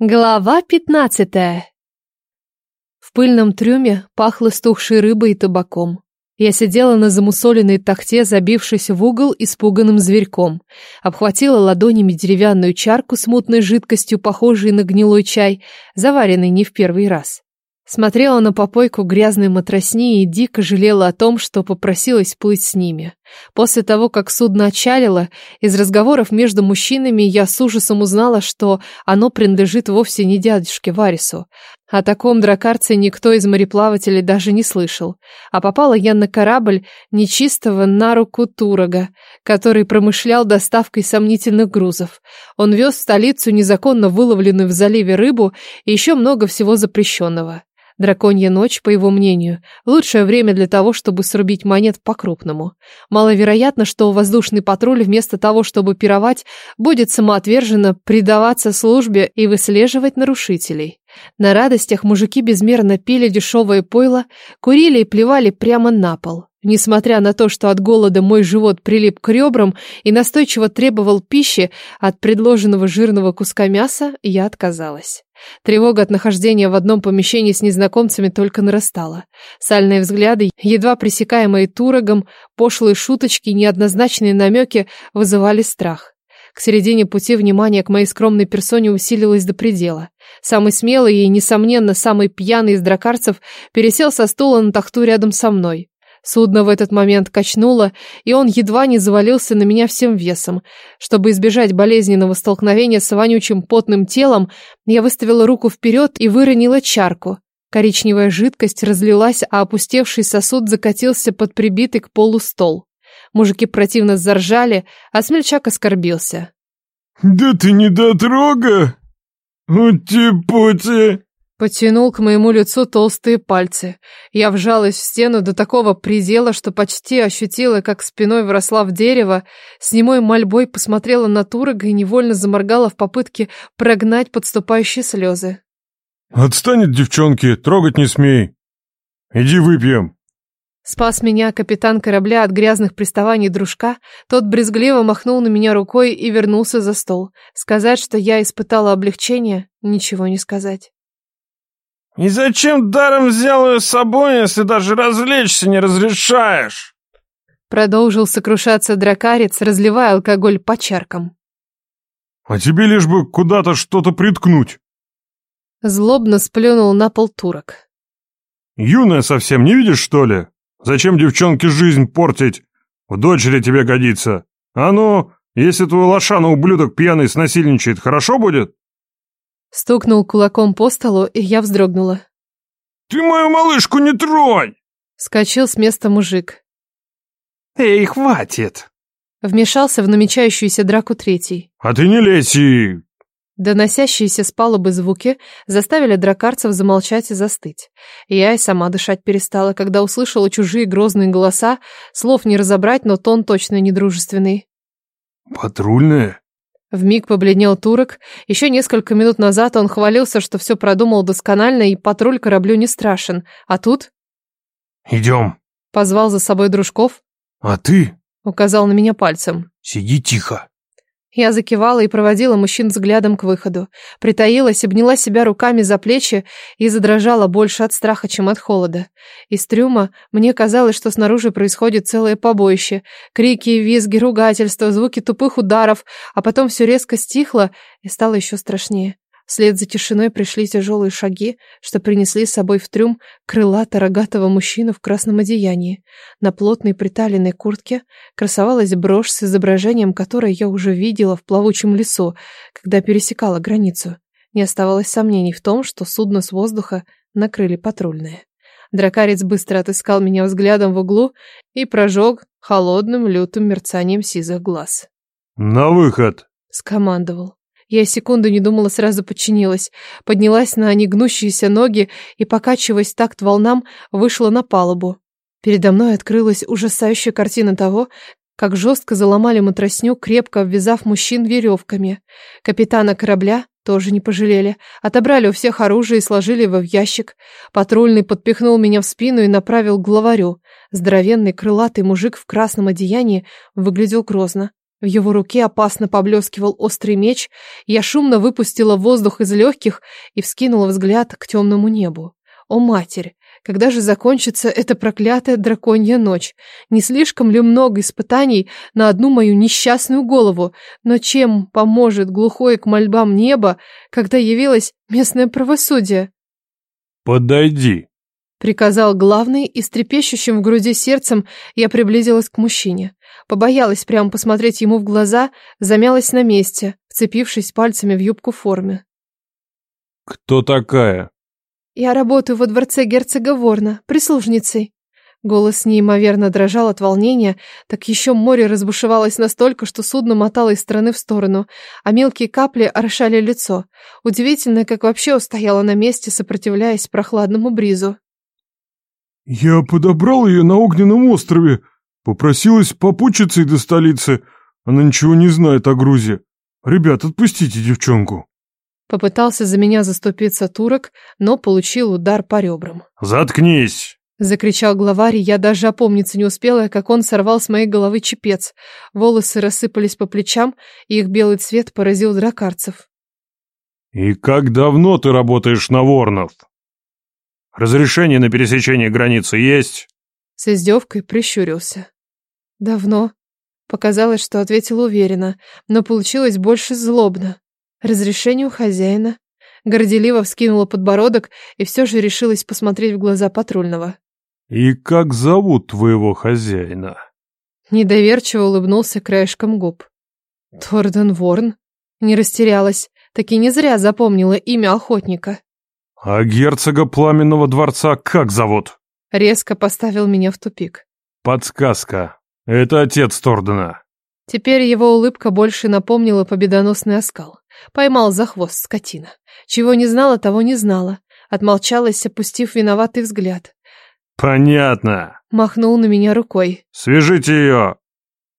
Глава пятнадцатая. В пыльном трюме пахло стухшей рыбой и табаком. Я сидела на замусоленной тахте, забившись в угол испуганным зверьком. Обхватила ладонями деревянную чарку с мутной жидкостью, похожей на гнилой чай, заваренный не в первый раз. Смотрела на попойку грязной матросни и дико жалела о том, что попросилась плыть с ними. После того, как судно отчалило, из разговоров между мужчинами я с ужасом узнала, что оно принадлежит вовсе не дядюшке Варису. О таком дракарце никто из мореплавателей даже не слышал. А попала я на корабль нечистого на руку Турага, который промышлял доставкой сомнительных грузов. Он вез в столицу незаконно выловленную в заливе рыбу и еще много всего запрещенного. Драконья ночь, по его мнению, лучшее время для того, чтобы срубить монет по-крупному. Маловероятно, что воздушный патруль вместо того, чтобы пировать, будет самоотверженно предаваться службе и выслеживать нарушителей. На радостях мужики безмерно пили дешевое пойло, курили и плевали прямо на пол. Несмотря на то, что от голода мой живот прилип к ребрам и настойчиво требовал пищи, от предложенного жирного куска мяса я отказалась. Тревога от нахождения в одном помещении с незнакомцами только нарастала. Сальные взгляды, едва пресекаемые турогом, пошлые шуточки и неоднозначные намеки вызывали страх. К середине пути внимание к моей скромной персоне усилилось до предела. Самый смелый и, несомненно, самый пьяный из дракарцев пересел со стула на тахту рядом со мной. Судно в этот момент качнуло, и он едва не завалился на меня всем весом. Чтобы избежать болезненного столкновения с вонючим потным телом, я выставила руку вперед и выронила чарку. Коричневая жидкость разлилась, а опустевший сосуд закатился под прибитый к полу стол. Мужики противно заржали, а смельчак оскорбился. «Да ты не дотрога! Ути-пути!» Потянул к моему лицу толстые пальцы. Я вжалась в стену до такого предела, что почти ощутила, как спиной вросла в дерево, с немой мольбой посмотрела на Турога и невольно заморгала в попытке прогнать подступающие слезы. «Отстань от девчонки, трогать не смей. Иди выпьем». Спас меня капитан корабля от грязных приставаний дружка, тот брезгливо махнул на меня рукой и вернулся за стол. Сказать, что я испытала облегчение, ничего не сказать. «И зачем даром взял ее с собой, если даже развлечься не разрешаешь?» Продолжил сокрушаться дракарец, разливая алкоголь по чаркам. «А тебе лишь бы куда-то что-то приткнуть». Злобно сплюнул на пол турок. «Юная совсем, не видишь, что ли? Зачем девчонке жизнь портить? В дочери тебе годится. А ну, если твой лошана ублюдок пьяный снасильничает, хорошо будет?» Стукнул кулаком по столу, и я вздрогнула. «Ты мою малышку не тронь!» Скочил с места мужик. «Эй, хватит!» Вмешался в намечающуюся драку третий. «А ты не лезь и...» Доносящиеся с палубы звуки заставили дракарцев замолчать и застыть. Я и сама дышать перестала, когда услышала чужие грозные голоса, слов не разобрать, но тон точно недружественный. «Патрульная?» Вмиг побледнел турок. Еще несколько минут назад он хвалился, что все продумал досконально и патруль кораблю не страшен. А тут... «Идем!» Позвал за собой дружков. «А ты?» Указал на меня пальцем. «Сиди тихо!» Я закивала и проводила мужчин взглядом к выходу. Притаилась, обняла себя руками за плечи и задрожала больше от страха, чем от холода. Из трюма мне казалось, что снаружи происходит целое побоище. Крики, визги, ругательства, звуки тупых ударов, а потом все резко стихло и стало еще страшнее. Вслед за тишиной пришли тяжелые шаги, что принесли с собой в трюм крылато-рогатого мужчину в красном одеянии. На плотной приталенной куртке красовалась брошь с изображением, которое я уже видела в плавучем лесу, когда пересекала границу. Не оставалось сомнений в том, что судно с воздуха накрыли патрульные. Дракарец быстро отыскал меня взглядом в углу и прожег холодным лютым мерцанием сизых глаз. «На выход!» — скомандовал. Я секунду не думала, сразу подчинилась. Поднялась на негнущиеся ноги и, покачиваясь такт волнам, вышла на палубу. Передо мной открылась ужасающая картина того, как жестко заломали матросню, крепко обвязав мужчин веревками. Капитана корабля тоже не пожалели. Отобрали у всех оружие и сложили его в ящик. Патрульный подпихнул меня в спину и направил к главарю. Здоровенный крылатый мужик в красном одеянии выглядел грозно. В его руке опасно поблескивал острый меч. Я шумно выпустила воздух из легких и вскинула взгляд к темному небу. О, матерь! Когда же закончится эта проклятая драконья ночь? Не слишком ли много испытаний на одну мою несчастную голову? Но чем поможет глухое к мольбам небо, когда явилось местное правосудие? «Подойди», — приказал главный, и с трепещущим в груди сердцем я приблизилась к мужчине. Побоялась прямо посмотреть ему в глаза, замялась на месте, вцепившись пальцами в юбку формы. «Кто такая?» «Я работаю во дворце герцога Ворна, прислужницей». Голос неимоверно дрожал от волнения, так еще море разбушевалось настолько, что судно мотало из стороны в сторону, а мелкие капли орошали лицо. Удивительно, как вообще устояла на месте, сопротивляясь прохладному бризу. «Я подобрал ее на огненном острове. Попросилась попутчицей до столицы. Она ничего не знает о грузе. Ребят, отпустите девчонку». Попытался за меня заступиться турок, но получил удар по ребрам. «Заткнись!» Закричал главарь, и я даже опомниться не успела, как он сорвал с моей головы чепец. Волосы рассыпались по плечам, и их белый цвет поразил дракарцев. «И как давно ты работаешь на Ворнов? Разрешение на пересечение границы есть?» С издевкой прищурился. «Давно». Показалось, что ответил уверенно, но получилось больше злобно. Разрешению хозяина. Горделиво вскинула подбородок и все же решилась посмотреть в глаза патрульного. «И как зовут твоего хозяина?» Недоверчиво улыбнулся краешком губ. Торден Ворн. Не растерялась, таки не зря запомнила имя охотника. «А герцога Пламенного дворца как зовут?» Резко поставил меня в тупик. «Подсказка. Это отец Тордена». Теперь его улыбка больше напомнила победоносный оскал. Поймал за хвост скотина. Чего не знала, того не знала. Отмолчалась, опустив виноватый взгляд. «Понятно». Махнул на меня рукой. «Свяжите ее.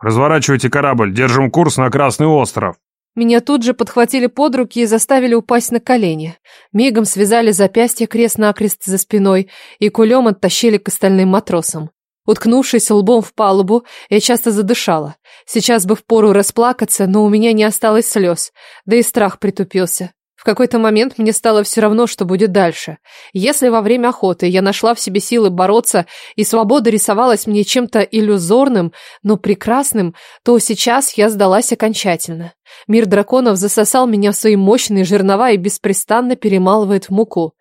Разворачивайте корабль, держим курс на Красный остров». Меня тут же подхватили под руки и заставили упасть на колени. Мигом связали запястья крест-накрест за спиной и кулем оттащили к остальным матросам. Уткнувшись лбом в палубу, я часто задышала. Сейчас бы впору расплакаться, но у меня не осталось слез, да и страх притупился. В какой-то момент мне стало все равно, что будет дальше. Если во время охоты я нашла в себе силы бороться, и свобода рисовалась мне чем-то иллюзорным, но прекрасным, то сейчас я сдалась окончательно. Мир драконов засосал меня в свои мощные жернова и беспрестанно перемалывает в муку.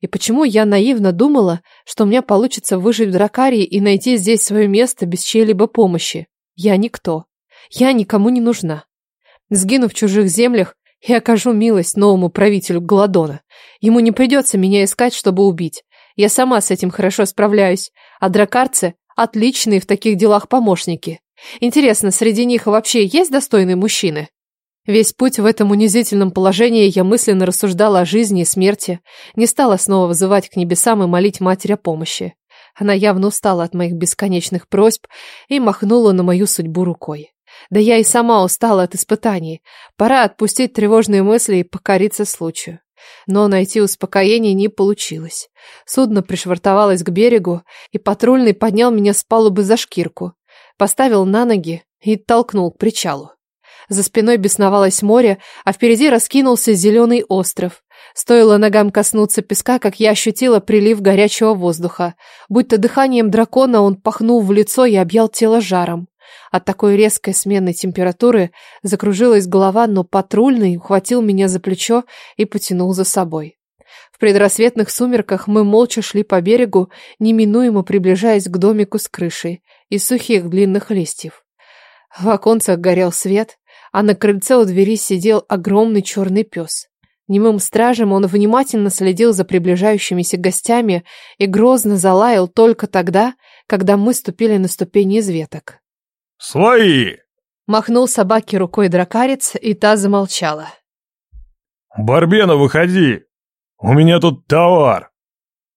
И почему я наивно думала, что у меня получится выжить в Дракарии и найти здесь свое место без чьей-либо помощи? Я никто. Я никому не нужна. Сгину в чужих землях, и окажу милость новому правителю Гладона. Ему не придется меня искать, чтобы убить. Я сама с этим хорошо справляюсь, а дракарцы – отличные в таких делах помощники. Интересно, среди них вообще есть достойные мужчины? Весь путь в этом унизительном положении я мысленно рассуждала о жизни и смерти, не стала снова вызывать к небесам и молить Матерь о помощи. Она явно устала от моих бесконечных просьб и махнула на мою судьбу рукой. Да я и сама устала от испытаний. Пора отпустить тревожные мысли и покориться случаю. Но найти успокоение не получилось. Судно пришвартовалось к берегу, и патрульный поднял меня с палубы за шкирку, поставил на ноги и толкнул к причалу. За спиной бесновалось море, а впереди раскинулся зеленый остров. Стоило ногам коснуться песка, как я ощутила прилив горячего воздуха. Будь-то дыханием дракона он пахнул в лицо и объял тело жаром. От такой резкой смены температуры закружилась голова, но патрульный ухватил меня за плечо и потянул за собой. В предрассветных сумерках мы молча шли по берегу, неминуемо приближаясь к домику с крышей из сухих длинных листьев. В оконцах горел свет, а на крыльце у двери сидел огромный черный пес. Немым стражем он внимательно следил за приближающимися гостями и грозно залаял только тогда, когда мы ступили на ступени из веток. «Свои!» Махнул собаке рукой дракарец, и та замолчала. «Барбена, выходи! У меня тут товар!»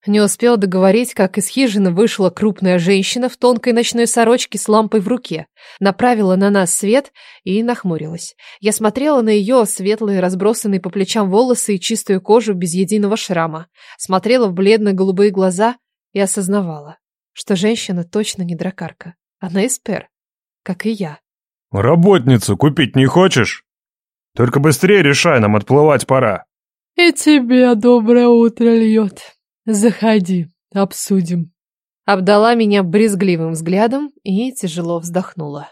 Не успел договорить, как из хижины вышла крупная женщина в тонкой ночной сорочке с лампой в руке, направила на нас свет и нахмурилась. Я смотрела на ее светлые, разбросанные по плечам волосы и чистую кожу без единого шрама, смотрела в бледно-голубые глаза и осознавала, что женщина точно не дракарка, она эспер как и я. Работницу купить не хочешь? Только быстрее решай, нам отплывать пора. И тебе доброе утро льет. Заходи, обсудим. Обдала меня брезгливым взглядом и тяжело вздохнула.